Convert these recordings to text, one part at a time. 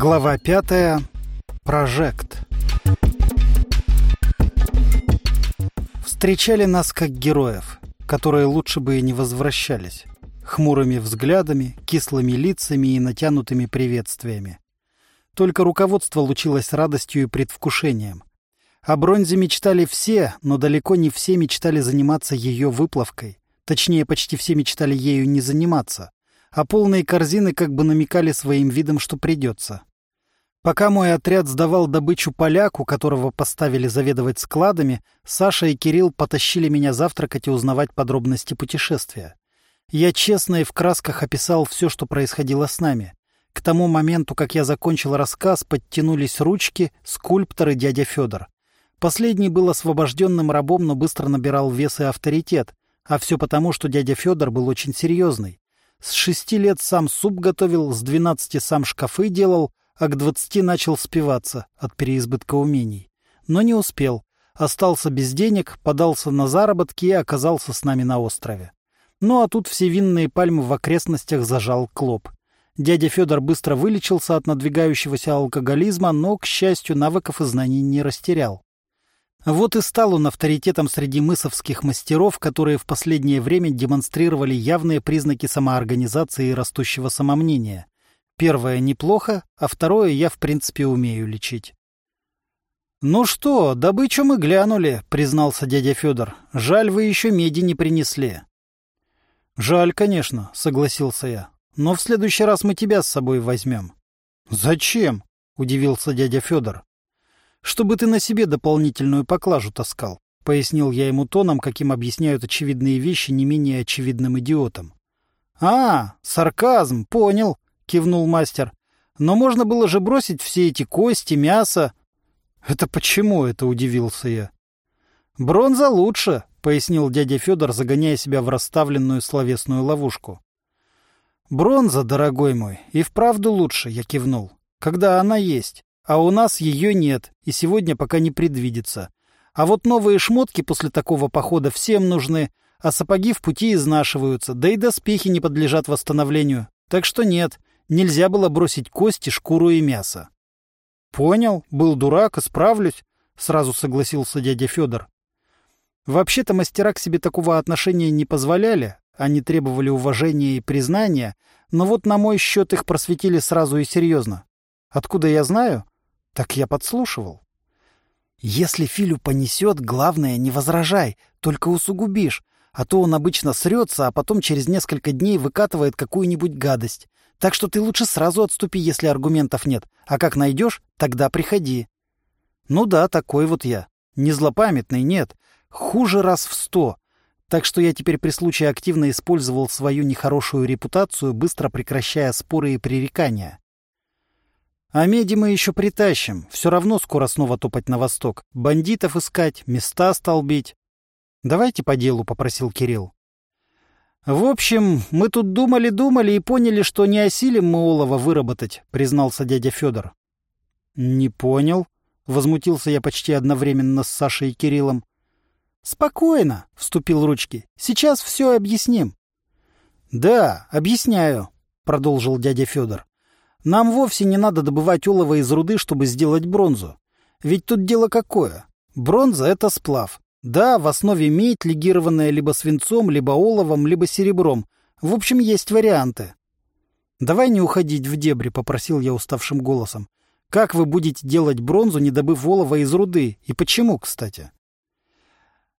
Глава пятая. Прожект. Встречали нас как героев, которые лучше бы и не возвращались. Хмурыми взглядами, кислыми лицами и натянутыми приветствиями. Только руководство лучилось радостью и предвкушением. О бронзе мечтали все, но далеко не все мечтали заниматься ее выплавкой. Точнее, почти все мечтали ею не заниматься. А полные корзины как бы намекали своим видом, что придется. Пока мой отряд сдавал добычу поляку, которого поставили заведовать складами, Саша и Кирилл потащили меня завтракать и узнавать подробности путешествия. Я честно и в красках описал все, что происходило с нами. К тому моменту, как я закончил рассказ, подтянулись ручки, скульптор и дядя Федор. Последний был освобожденным рабом, но быстро набирал вес и авторитет. А все потому, что дядя Федор был очень серьезный. С шести лет сам суп готовил, с двенадцати сам шкафы делал, а к двадцати начал спиваться от переизбытка умений. Но не успел. Остался без денег, подался на заработки и оказался с нами на острове. Ну а тут все винные пальмы в окрестностях зажал клоп. Дядя Федор быстро вылечился от надвигающегося алкоголизма, но, к счастью, навыков и знаний не растерял. Вот и стал он авторитетом среди мысовских мастеров, которые в последнее время демонстрировали явные признаки самоорганизации и растущего самомнения. Первое неплохо, а второе я в принципе умею лечить. «Ну что, добычу мы глянули», — признался дядя Федор. «Жаль, вы еще меди не принесли». «Жаль, конечно», — согласился я. «Но в следующий раз мы тебя с собой возьмем». «Зачем?» — удивился дядя Федор. «Чтобы ты на себе дополнительную поклажу таскал», — пояснил я ему тоном, каким объясняют очевидные вещи не менее очевидным идиотам. «А, сарказм, понял», кивнул мастер. Но можно было же бросить все эти кости, мясо. Это почему это удивился я? Бронза лучше, пояснил дядя Федор, загоняя себя в расставленную словесную ловушку. Бронза, дорогой мой, и вправду лучше, я кивнул. Когда она есть, а у нас ее нет, и сегодня пока не предвидится. А вот новые шмотки после такого похода всем нужны, а сапоги в пути изнашиваются, да и доспехи не подлежат восстановлению. Так что нет, Нельзя было бросить кости, шкуру и мясо. «Понял, был дурак, исправлюсь», — сразу согласился дядя Федор. Вообще-то мастера к себе такого отношения не позволяли, они требовали уважения и признания, но вот на мой счет их просветили сразу и серьезно. Откуда я знаю? Так я подслушивал. Если Филю понесет, главное, не возражай, только усугубишь, а то он обычно срется, а потом через несколько дней выкатывает какую-нибудь гадость. Так что ты лучше сразу отступи, если аргументов нет. А как найдешь, тогда приходи. Ну да, такой вот я. Не злопамятный, нет. Хуже раз в сто. Так что я теперь при случае активно использовал свою нехорошую репутацию, быстро прекращая споры и пререкания. А меди мы еще притащим. Все равно скоро снова топать на восток. Бандитов искать, места столбить. Давайте по делу, — попросил Кирилл. «В общем, мы тут думали-думали и поняли, что не осилим мы олова выработать», — признался дядя Федор. «Не понял», — возмутился я почти одновременно с Сашей и Кириллом. «Спокойно», — вступил Ручки. «Сейчас все объясним». «Да, объясняю», — продолжил дядя Федор. «Нам вовсе не надо добывать олово из руды, чтобы сделать бронзу. Ведь тут дело какое? Бронза — это сплав. Да, в основе медь, легированная либо свинцом, либо оловом, либо серебром. В общем, есть варианты. «Давай не уходить в дебри», — попросил я уставшим голосом. «Как вы будете делать бронзу, не добыв олова из руды? И почему, кстати?»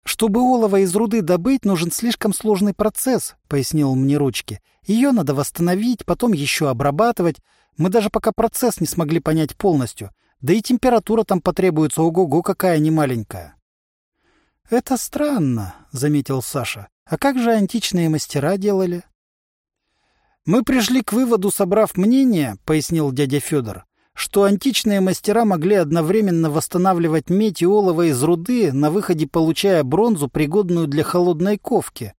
«Чтобы олово из руды добыть, нужен слишком сложный процесс», — пояснил мне ручки. «Ее надо восстановить, потом еще обрабатывать. Мы даже пока процесс не смогли понять полностью. Да и температура там потребуется ого-го какая немаленькая». «Это странно», — заметил Саша. «А как же античные мастера делали?» «Мы пришли к выводу, собрав мнение», — пояснил дядя Федор, «что античные мастера могли одновременно восстанавливать медь и олово из руды, на выходе получая бронзу, пригодную для холодной ковки.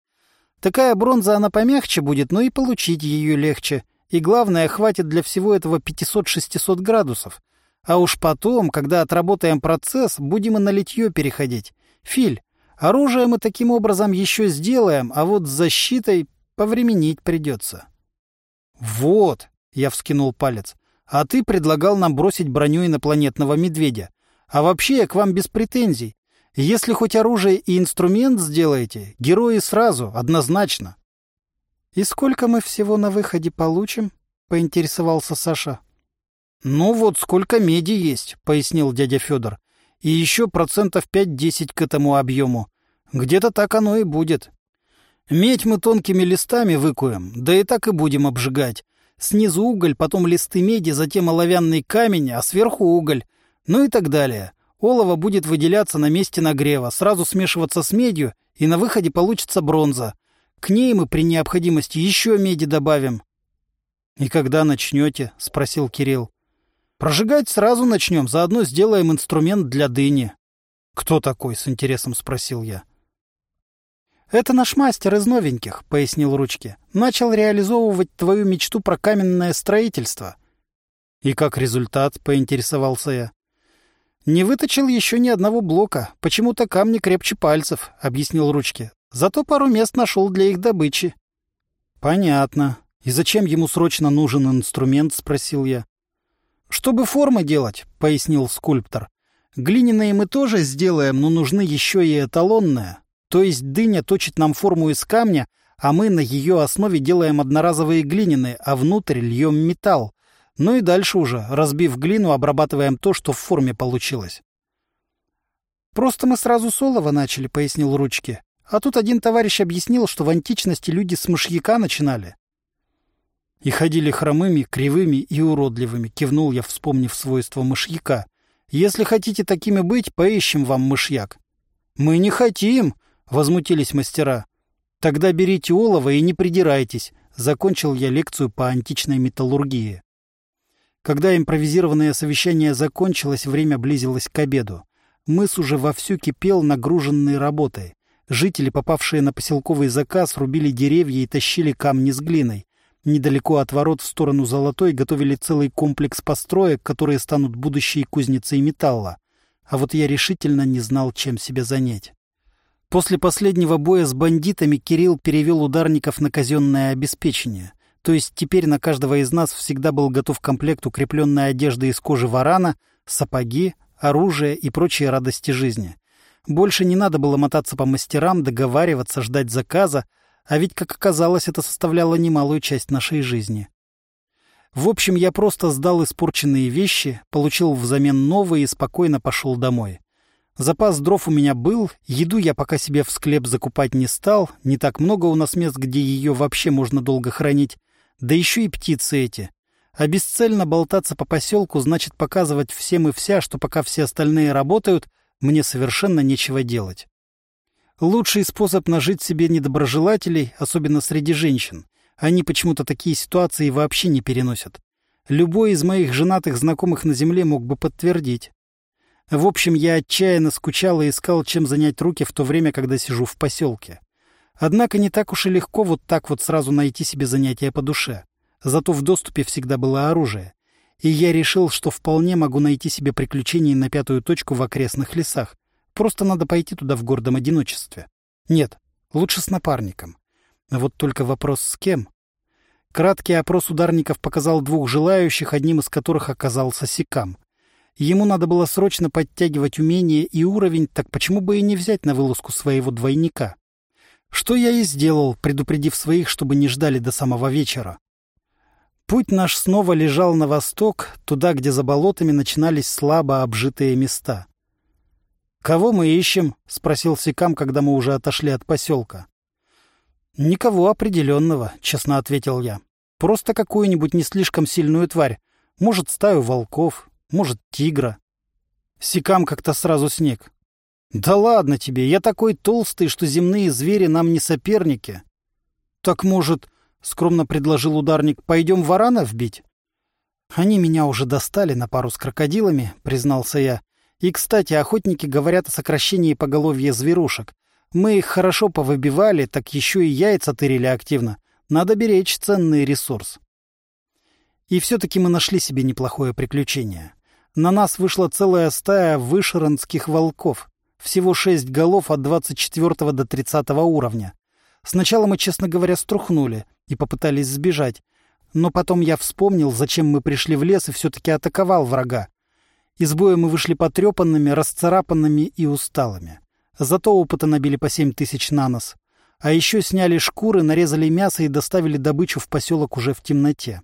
Такая бронза, она помягче будет, но и получить ее легче. И главное, хватит для всего этого 500-600 градусов. А уж потом, когда отработаем процесс, будем и на литье переходить. Филь, оружие мы таким образом еще сделаем, а вот с защитой повременить придется. Вот, я вскинул палец. А ты предлагал нам бросить броню инопланетного медведя. А вообще я к вам без претензий. Если хоть оружие и инструмент сделаете, герои сразу, однозначно. — И сколько мы всего на выходе получим? — поинтересовался Саша. — Ну вот сколько меди есть, — пояснил дядя Федор. — И еще процентов пять-десять к этому объему. Где-то так оно и будет. Медь мы тонкими листами выкуем, да и так и будем обжигать. Снизу уголь, потом листы меди, затем оловянный камень, а сверху уголь. Ну и так далее. Олово будет выделяться на месте нагрева, сразу смешиваться с медью, и на выходе получится бронза. К ней мы при необходимости еще меди добавим. — И когда начнете? — спросил Кирилл. — Прожигать сразу начнем, заодно сделаем инструмент для дыни. — Кто такой? — с интересом спросил я. — Это наш мастер из новеньких, — пояснил Ручки. — Начал реализовывать твою мечту про каменное строительство. — И как результат? — поинтересовался я. — Не выточил еще ни одного блока. Почему-то камни крепче пальцев, — объяснил Ручки. Зато пару мест нашел для их добычи. — Понятно. И зачем ему срочно нужен инструмент? — спросил я. — Чтобы формы делать, — пояснил скульптор. — Глиняные мы тоже сделаем, но нужны еще и эталонные. То есть дыня точит нам форму из камня, а мы на ее основе делаем одноразовые глиняные, а внутрь льем металл. Ну и дальше уже, разбив глину, обрабатываем то, что в форме получилось. «Просто мы сразу с начали», — пояснил Ручки. А тут один товарищ объяснил, что в античности люди с мышьяка начинали. И ходили хромыми, кривыми и уродливыми, кивнул я, вспомнив свойства мышьяка. Если хотите такими быть, поищем вам мышьяк. Мы не хотим, возмутились мастера. Тогда берите олово и не придирайтесь, закончил я лекцию по античной металлургии. Когда импровизированное совещание закончилось, время близилось к обеду. Мыс уже вовсю кипел, нагруженный работой. Жители, попавшие на поселковый заказ, рубили деревья и тащили камни с глиной. Недалеко от ворот в сторону Золотой готовили целый комплекс построек, которые станут будущей кузницей металла. А вот я решительно не знал, чем себя занять. После последнего боя с бандитами Кирилл перевел ударников на казенное обеспечение. То есть теперь на каждого из нас всегда был готов комплект укрепленной одежды из кожи варана, сапоги, оружие и прочие радости жизни. Больше не надо было мотаться по мастерам, договариваться, ждать заказа, а ведь, как оказалось, это составляло немалую часть нашей жизни. В общем, я просто сдал испорченные вещи, получил взамен новые и спокойно пошел домой. Запас дров у меня был, еду я пока себе в склеп закупать не стал, не так много у нас мест, где ее вообще можно долго хранить, да еще и птицы эти. А бесцельно болтаться по поселку значит показывать всем и вся, что пока все остальные работают — мне совершенно нечего делать. Лучший способ нажить себе недоброжелателей, особенно среди женщин. Они почему-то такие ситуации вообще не переносят. Любой из моих женатых знакомых на земле мог бы подтвердить. В общем, я отчаянно скучал и искал, чем занять руки в то время, когда сижу в поселке. Однако не так уж и легко вот так вот сразу найти себе занятие по душе. Зато в доступе всегда было оружие и я решил, что вполне могу найти себе приключения на пятую точку в окрестных лесах. Просто надо пойти туда в гордом одиночестве. Нет, лучше с напарником. Вот только вопрос с кем? Краткий опрос ударников показал двух желающих, одним из которых оказался Сикам. Ему надо было срочно подтягивать умения и уровень, так почему бы и не взять на вылазку своего двойника? Что я и сделал, предупредив своих, чтобы не ждали до самого вечера. Путь наш снова лежал на восток, туда, где за болотами начинались слабо обжитые места. «Кого мы ищем?» — спросил Сикам, когда мы уже отошли от поселка. «Никого определенного», — честно ответил я. «Просто какую-нибудь не слишком сильную тварь. Может, стаю волков, может, тигра». Сикам как-то сразу снег. «Да ладно тебе, я такой толстый, что земные звери нам не соперники». «Так, может, — скромно предложил ударник. — Пойдем варанов бить? — Они меня уже достали на пару с крокодилами, — признался я. И, кстати, охотники говорят о сокращении поголовья зверушек. Мы их хорошо повыбивали, так еще и яйца тырили активно. Надо беречь ценный ресурс. И все-таки мы нашли себе неплохое приключение. На нас вышла целая стая вышеронских волков. Всего шесть голов от 24 до 30 уровня. Сначала мы, честно говоря, струхнули и попытались сбежать. но потом я вспомнил, зачем мы пришли в лес и все-таки атаковал врага. Из боя мы вышли потрепанными, расцарапанными и усталыми. Зато опыта набили по семь тысяч на нос. А еще сняли шкуры, нарезали мясо и доставили добычу в поселок уже в темноте.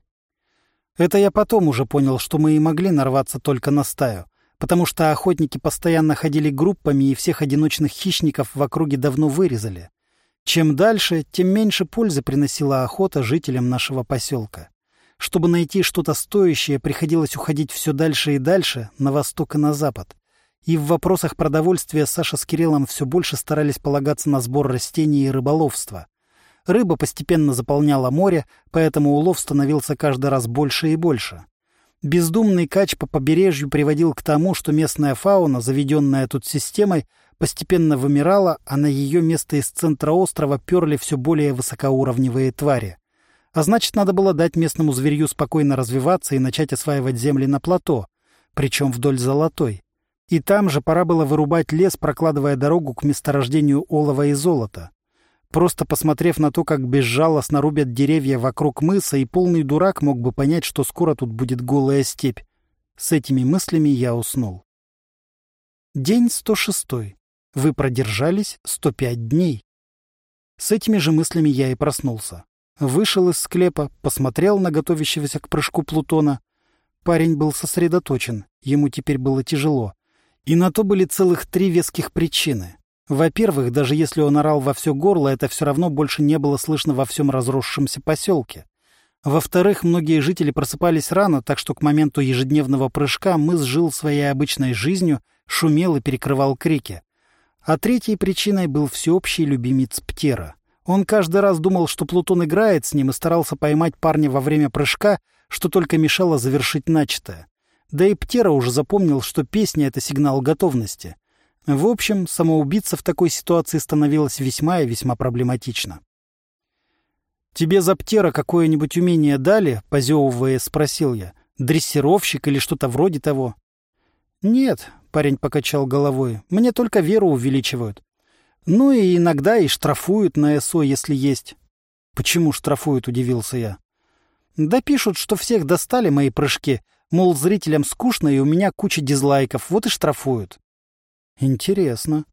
Это я потом уже понял, что мы и могли нарваться только на стаю, потому что охотники постоянно ходили группами и всех одиночных хищников в округе давно вырезали. Чем дальше, тем меньше пользы приносила охота жителям нашего поселка. Чтобы найти что-то стоящее, приходилось уходить все дальше и дальше, на восток и на запад. И в вопросах продовольствия Саша с Кириллом все больше старались полагаться на сбор растений и рыболовство. Рыба постепенно заполняла море, поэтому улов становился каждый раз больше и больше. Бездумный кач по побережью приводил к тому, что местная фауна, заведенная тут системой, постепенно вымирала, а на ее место из центра острова перли все более высокоуровневые твари. А значит, надо было дать местному зверью спокойно развиваться и начать осваивать земли на плато, причем вдоль Золотой. И там же пора было вырубать лес, прокладывая дорогу к месторождению олова и золота. Просто посмотрев на то, как безжалостно рубят деревья вокруг мыса, и полный дурак мог бы понять, что скоро тут будет голая степь. С этими мыслями я уснул. День 106. Вы продержались 105 дней. С этими же мыслями я и проснулся. Вышел из склепа, посмотрел на готовящегося к прыжку Плутона. Парень был сосредоточен, ему теперь было тяжело. И на то были целых три веских причины. Во-первых, даже если он орал во все горло, это все равно больше не было слышно во всем разросшемся поселке. Во-вторых, многие жители просыпались рано, так что к моменту ежедневного прыжка мыс жил своей обычной жизнью, шумел и перекрывал крики. А третьей причиной был всеобщий любимец Птера. Он каждый раз думал, что Плутон играет с ним и старался поймать парня во время прыжка, что только мешало завершить начатое. Да и Птера уже запомнил, что песня — это сигнал готовности. В общем, самоубийца в такой ситуации становилось весьма и весьма проблематично. «Тебе за Птера какое-нибудь умение дали?» — позевывая, спросил я. «Дрессировщик или что-то вроде того?» «Нет», — парень покачал головой, — «мне только веру увеличивают. Ну и иногда и штрафуют на СО, если есть». «Почему штрафуют?» — удивился я. «Да пишут, что всех достали мои прыжки, Мол, зрителям скучно, и у меня куча дизлайков, вот и штрафуют. Интересно.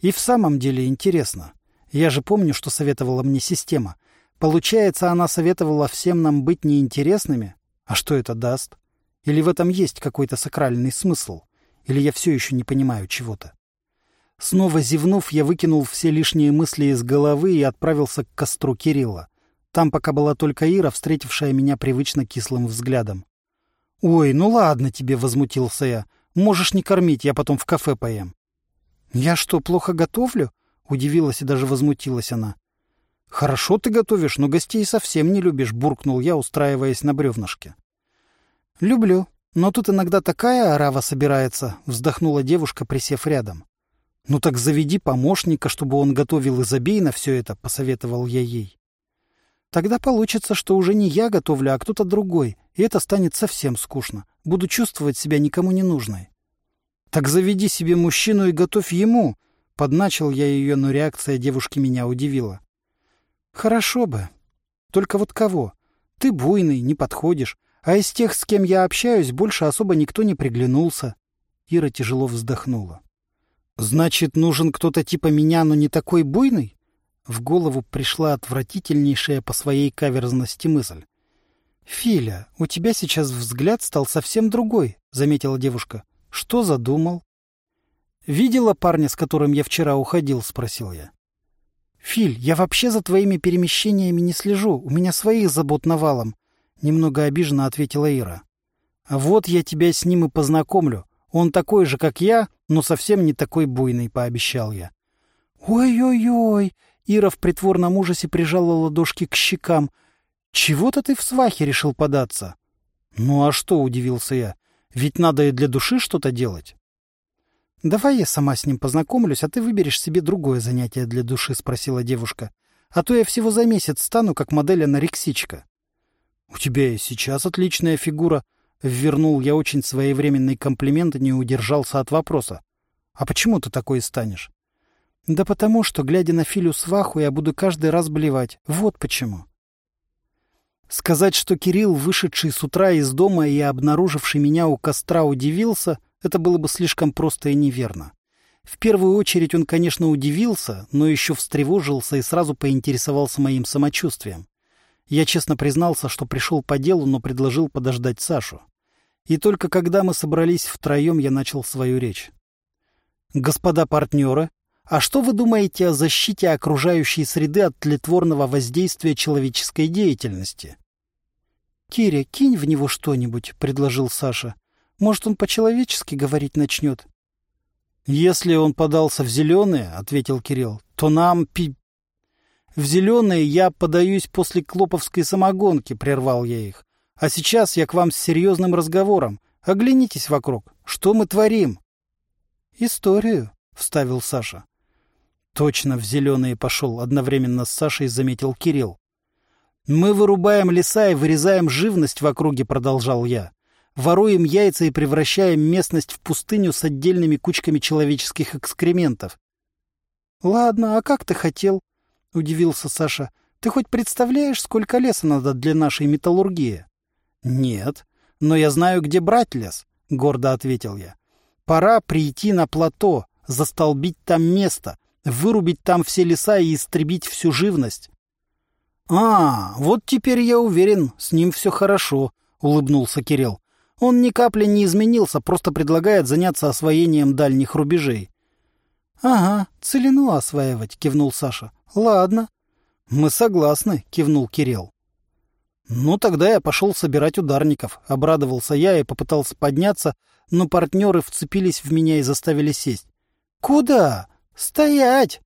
И в самом деле интересно. Я же помню, что советовала мне система. Получается, она советовала всем нам быть неинтересными? А что это даст? Или в этом есть какой-то сакральный смысл? Или я все еще не понимаю чего-то? Снова зевнув, я выкинул все лишние мысли из головы и отправился к костру Кирилла. Там пока была только Ира, встретившая меня привычно кислым взглядом. «Ой, ну ладно тебе», — возмутился я. «Можешь не кормить, я потом в кафе поем». «Я что, плохо готовлю?» — удивилась и даже возмутилась она. «Хорошо ты готовишь, но гостей совсем не любишь», — буркнул я, устраиваясь на бревнышке. «Люблю, но тут иногда такая орава собирается», — вздохнула девушка, присев рядом. «Ну так заведи помощника, чтобы он готовил и забей на все это», — посоветовал я ей. «Тогда получится, что уже не я готовлю, а кто-то другой, и это станет совсем скучно. Буду чувствовать себя никому не нужной. «Так заведи себе мужчину и готовь ему!» Подначил я ее, но реакция девушки меня удивила. «Хорошо бы. Только вот кого? Ты буйный, не подходишь. А из тех, с кем я общаюсь, больше особо никто не приглянулся». Ира тяжело вздохнула. «Значит, нужен кто-то типа меня, но не такой буйный?» В голову пришла отвратительнейшая по своей каверзности мысль. «Филя, у тебя сейчас взгляд стал совсем другой», — заметила девушка. «Что задумал?» «Видела парня, с которым я вчера уходил?» — спросил я. «Филь, я вообще за твоими перемещениями не слежу. У меня своих забот навалом», — немного обиженно ответила Ира. «А вот я тебя с ним и познакомлю. Он такой же, как я, но совсем не такой буйный», — пообещал я. «Ой-ой-ой!» Ира в притворном ужасе прижала ладошки к щекам. «Чего-то ты в свахе решил податься?» «Ну а что?» — удивился я. «Ведь надо и для души что-то делать». «Давай я сама с ним познакомлюсь, а ты выберешь себе другое занятие для души», — спросила девушка. «А то я всего за месяц стану, как модель анорексичка». «У тебя и сейчас отличная фигура», — ввернул я очень своевременный комплимент и не удержался от вопроса. «А почему ты такой станешь?» «Да потому что, глядя на Филю сваху, я буду каждый раз блевать. Вот почему». Сказать, что Кирилл, вышедший с утра из дома и обнаруживший меня у костра, удивился, это было бы слишком просто и неверно. В первую очередь он, конечно, удивился, но еще встревожился и сразу поинтересовался моим самочувствием. Я честно признался, что пришел по делу, но предложил подождать Сашу. И только когда мы собрались втроем, я начал свою речь. «Господа партнеры, а что вы думаете о защите окружающей среды от тлетворного воздействия человеческой деятельности?» «Киря, кинь в него что-нибудь», — предложил Саша. «Может, он по-человечески говорить начнет?» «Если он подался в зеленые, — ответил Кирилл, — то нам пи...» «В зеленые я подаюсь после клоповской самогонки», — прервал я их. «А сейчас я к вам с серьезным разговором. Оглянитесь вокруг. Что мы творим?» «Историю», — вставил Саша. «Точно в зеленые пошел», — одновременно с Сашей заметил Кирилл. «Мы вырубаем леса и вырезаем живность в округе», — продолжал я. «Воруем яйца и превращаем местность в пустыню с отдельными кучками человеческих экскрементов». «Ладно, а как ты хотел?» — удивился Саша. «Ты хоть представляешь, сколько леса надо для нашей металлургии?» «Нет, но я знаю, где брать лес», — гордо ответил я. «Пора прийти на плато, застолбить там место, вырубить там все леса и истребить всю живность». «А, вот теперь я уверен, с ним все хорошо», — улыбнулся Кирилл. «Он ни капли не изменился, просто предлагает заняться освоением дальних рубежей». «Ага, целину осваивать», — кивнул Саша. «Ладно». «Мы согласны», — кивнул Кирилл. «Ну, тогда я пошел собирать ударников», — обрадовался я и попытался подняться, но партнеры вцепились в меня и заставили сесть. «Куда? Стоять!»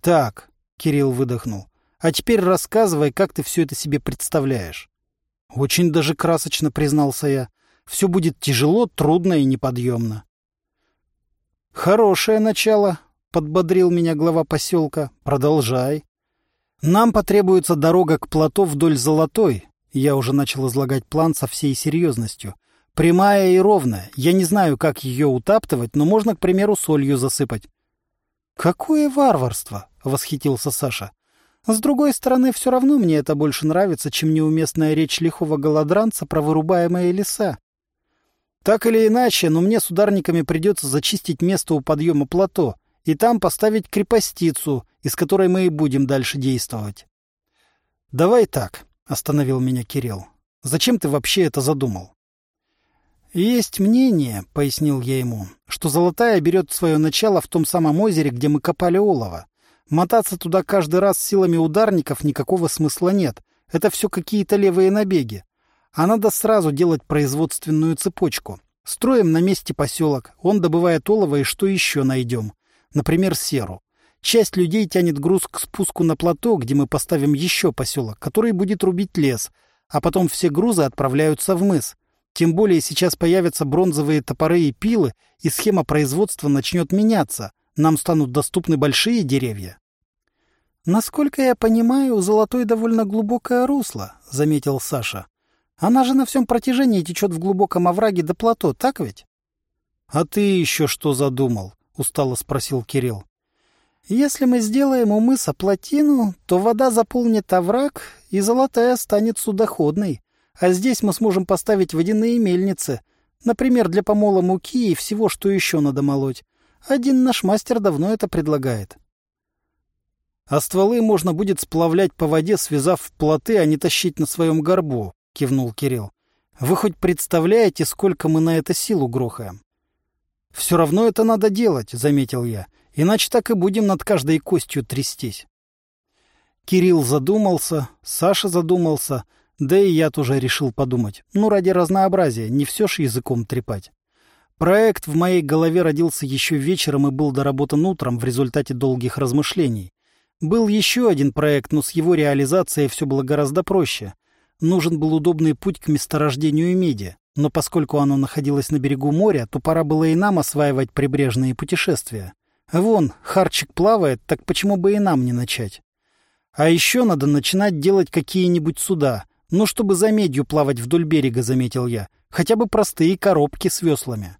«Так», — Кирилл выдохнул, — «а теперь рассказывай, как ты все это себе представляешь». «Очень даже красочно», — признался я. «Все будет тяжело, трудно и неподъемно». «Хорошее начало», — подбодрил меня глава поселка. «Продолжай». «Нам потребуется дорога к плато вдоль Золотой». Я уже начал излагать план со всей серьезностью. «Прямая и ровная. Я не знаю, как ее утаптывать, но можно, к примеру, солью засыпать». «Какое варварство!» — восхитился Саша. «С другой стороны, все равно мне это больше нравится, чем неуместная речь лихого голодранца про вырубаемые леса. Так или иначе, но мне с ударниками придется зачистить место у подъема плато и там поставить крепостицу, из которой мы и будем дальше действовать. «Давай так», — остановил меня Кирилл. «Зачем ты вообще это задумал?» «Есть мнение», — пояснил я ему, — «что Золотая берет свое начало в том самом озере, где мы копали олово. Мотаться туда каждый раз силами ударников никакого смысла нет. Это все какие-то левые набеги. А надо сразу делать производственную цепочку. Строим на месте поселок, он добывает олово и что еще найдем например, серу. Часть людей тянет груз к спуску на плато, где мы поставим еще поселок, который будет рубить лес, а потом все грузы отправляются в мыс. Тем более сейчас появятся бронзовые топоры и пилы, и схема производства начнет меняться. Нам станут доступны большие деревья. «Насколько я понимаю, у Золотой довольно глубокое русло», — заметил Саша. «Она же на всем протяжении течет в глубоком овраге до плато, так ведь?» «А ты еще что задумал?» устало спросил Кирилл. Если мы сделаем у мыса плотину, то вода заполнит овраг, и золотая станет судоходной. А здесь мы сможем поставить водяные мельницы, например, для помола муки и всего, что еще надо молоть. Один наш мастер давно это предлагает. А стволы можно будет сплавлять по воде, связав в плоты, а не тащить на своем горбу, кивнул Кирилл. Вы хоть представляете, сколько мы на это силу грохаем? «Все равно это надо делать», — заметил я. «Иначе так и будем над каждой костью трястись». Кирилл задумался, Саша задумался, да и я тоже решил подумать. Ну, ради разнообразия, не все ж языком трепать. Проект в моей голове родился еще вечером и был доработан утром в результате долгих размышлений. Был еще один проект, но с его реализацией все было гораздо проще. Нужен был удобный путь к месторождению меди но поскольку оно находилось на берегу моря, то пора было и нам осваивать прибрежные путешествия. Вон, Харчик плавает, так почему бы и нам не начать? А еще надо начинать делать какие-нибудь суда, ну, чтобы за медью плавать вдоль берега, заметил я, хотя бы простые коробки с веслами.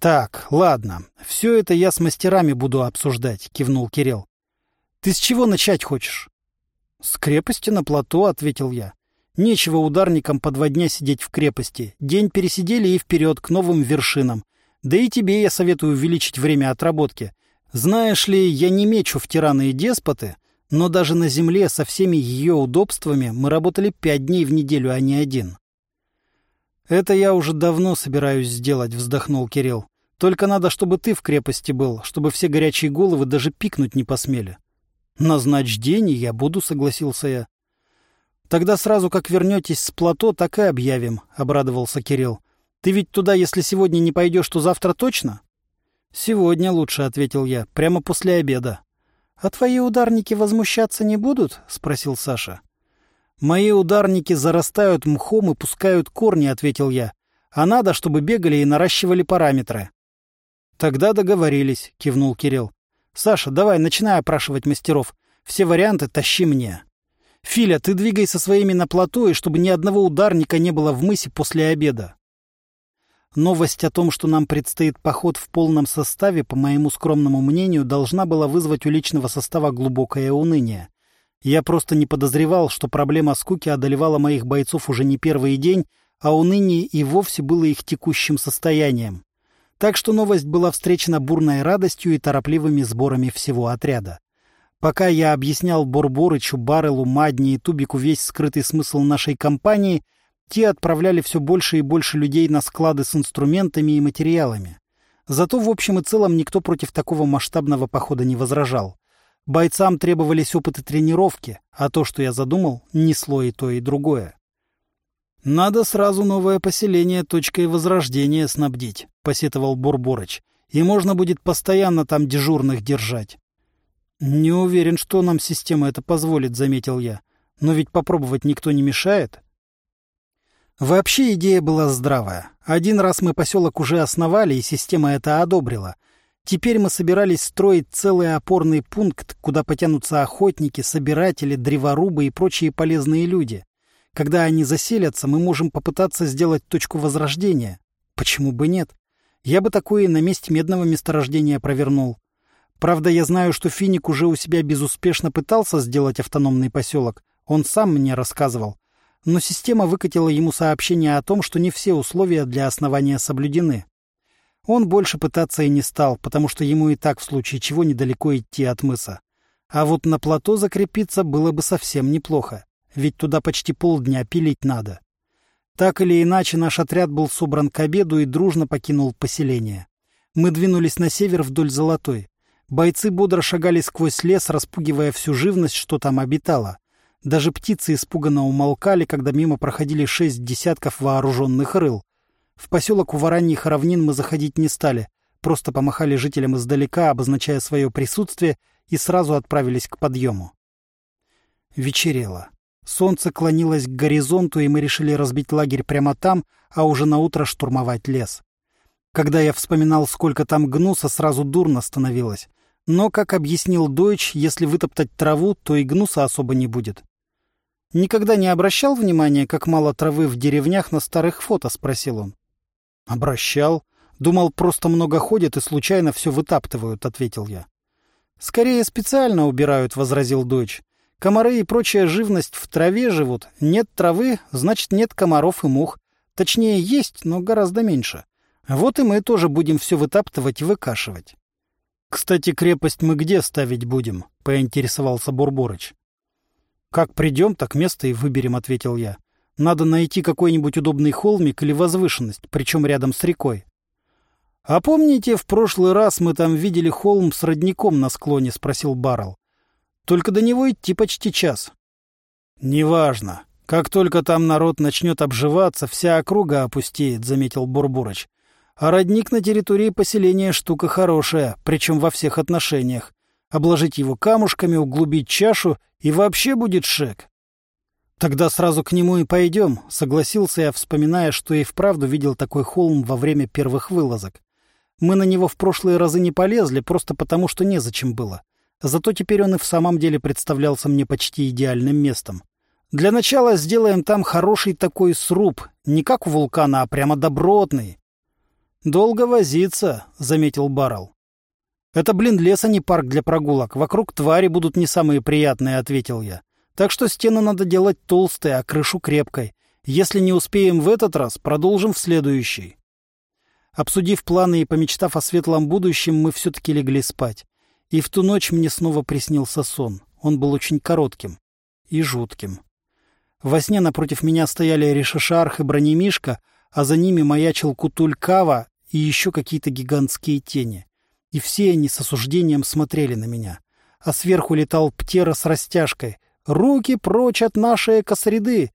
«Так, ладно, все это я с мастерами буду обсуждать», — кивнул Кирилл. «Ты с чего начать хочешь?» «С крепости на плато», — ответил я. Нечего ударникам по два дня сидеть в крепости. День пересидели и вперед к новым вершинам. Да и тебе я советую увеличить время отработки. Знаешь ли, я не мечу в тираны и деспоты, но даже на земле со всеми ее удобствами мы работали пять дней в неделю, а не один. «Это я уже давно собираюсь сделать», — вздохнул Кирилл. «Только надо, чтобы ты в крепости был, чтобы все горячие головы даже пикнуть не посмели». «Назначь день, и я буду», — согласился я. «Тогда сразу, как вернетесь с плато, так и объявим», — обрадовался Кирилл. «Ты ведь туда, если сегодня не пойдешь, то завтра точно?» «Сегодня лучше», — ответил я, — «прямо после обеда». «А твои ударники возмущаться не будут?» — спросил Саша. «Мои ударники зарастают мхом и пускают корни», — ответил я. «А надо, чтобы бегали и наращивали параметры». «Тогда договорились», — кивнул Кирилл. «Саша, давай, начинай опрашивать мастеров. Все варианты тащи мне». «Филя, ты двигай со своими на плато, и чтобы ни одного ударника не было в мысе после обеда». Новость о том, что нам предстоит поход в полном составе, по моему скромному мнению, должна была вызвать у личного состава глубокое уныние. Я просто не подозревал, что проблема скуки одолевала моих бойцов уже не первый день, а уныние и вовсе было их текущим состоянием. Так что новость была встречена бурной радостью и торопливыми сборами всего отряда. Пока я объяснял Борборычу, Барелу, Мадни и Тубику весь скрытый смысл нашей кампании, те отправляли все больше и больше людей на склады с инструментами и материалами. Зато в общем и целом никто против такого масштабного похода не возражал. Бойцам требовались опыт и тренировки, а то, что я задумал, несло и то, и другое. «Надо сразу новое поселение точкой возрождения снабдить», — посетовал Бурборыч. «И можно будет постоянно там дежурных держать». «Не уверен, что нам система это позволит», — заметил я. «Но ведь попробовать никто не мешает». Вообще идея была здравая. Один раз мы поселок уже основали, и система это одобрила. Теперь мы собирались строить целый опорный пункт, куда потянутся охотники, собиратели, древорубы и прочие полезные люди. Когда они заселятся, мы можем попытаться сделать точку возрождения. Почему бы нет? Я бы такое на месте медного месторождения провернул. Правда, я знаю, что Финик уже у себя безуспешно пытался сделать автономный поселок. Он сам мне рассказывал. Но система выкатила ему сообщение о том, что не все условия для основания соблюдены. Он больше пытаться и не стал, потому что ему и так в случае чего недалеко идти от мыса. А вот на плато закрепиться было бы совсем неплохо, ведь туда почти полдня пилить надо. Так или иначе, наш отряд был собран к обеду и дружно покинул поселение. Мы двинулись на север вдоль Золотой. Бойцы бодро шагали сквозь лес, распугивая всю живность, что там обитала. Даже птицы испуганно умолкали, когда мимо проходили шесть десятков вооруженных рыл. В поселок у Вараньих равнин мы заходить не стали, просто помахали жителям издалека, обозначая свое присутствие, и сразу отправились к подъему. Вечерело. Солнце клонилось к горизонту, и мы решили разбить лагерь прямо там, а уже на утро штурмовать лес. Когда я вспоминал, сколько там гнуса, сразу дурно становилось. Но, как объяснил Дойч, если вытоптать траву, то и гнуса особо не будет. «Никогда не обращал внимания, как мало травы в деревнях на старых фото?» — спросил он. «Обращал. Думал, просто много ходят и случайно все вытаптывают», — ответил я. «Скорее специально убирают», — возразил дочь. «Комары и прочая живность в траве живут. Нет травы, значит, нет комаров и мух. Точнее, есть, но гораздо меньше. Вот и мы тоже будем все вытаптывать и выкашивать». «Кстати, крепость мы где ставить будем?» — поинтересовался Бурборыч. «Как придем, так место и выберем», — ответил я. «Надо найти какой-нибудь удобный холмик или возвышенность, причем рядом с рекой». «А помните, в прошлый раз мы там видели холм с родником на склоне?» — спросил Баррел. «Только до него идти почти час». «Неважно. Как только там народ начнет обживаться, вся округа опустеет», — заметил Бурбурыч. А родник на территории поселения штука хорошая, причем во всех отношениях. Обложить его камушками, углубить чашу и вообще будет шек. Тогда сразу к нему и пойдем, согласился я, вспоминая, что и вправду видел такой холм во время первых вылазок. Мы на него в прошлые разы не полезли, просто потому что незачем было. Зато теперь он и в самом деле представлялся мне почти идеальным местом. Для начала сделаем там хороший такой сруб, не как у вулкана, а прямо добротный. «Долго возиться», — заметил Баррел. «Это, блин, лес, а не парк для прогулок. Вокруг твари будут не самые приятные», — ответил я. Так что стены надо делать толстые, а крышу крепкой. Если не успеем в этот раз, продолжим в следующий. Обсудив планы и помечтав о светлом будущем, мы все-таки легли спать. И в ту ночь мне снова приснился сон. Он был очень коротким и жутким. Во сне напротив меня стояли Ришишарх и Бронемишка, а за ними маячил Кутулькава и еще какие-то гигантские тени. И все они с осуждением смотрели на меня. А сверху летал Птера с растяжкой. «Руки прочь от нашей экосреды!»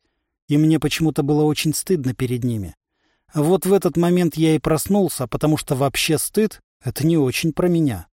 И мне почему-то было очень стыдно перед ними. Вот в этот момент я и проснулся, потому что вообще стыд — это не очень про меня.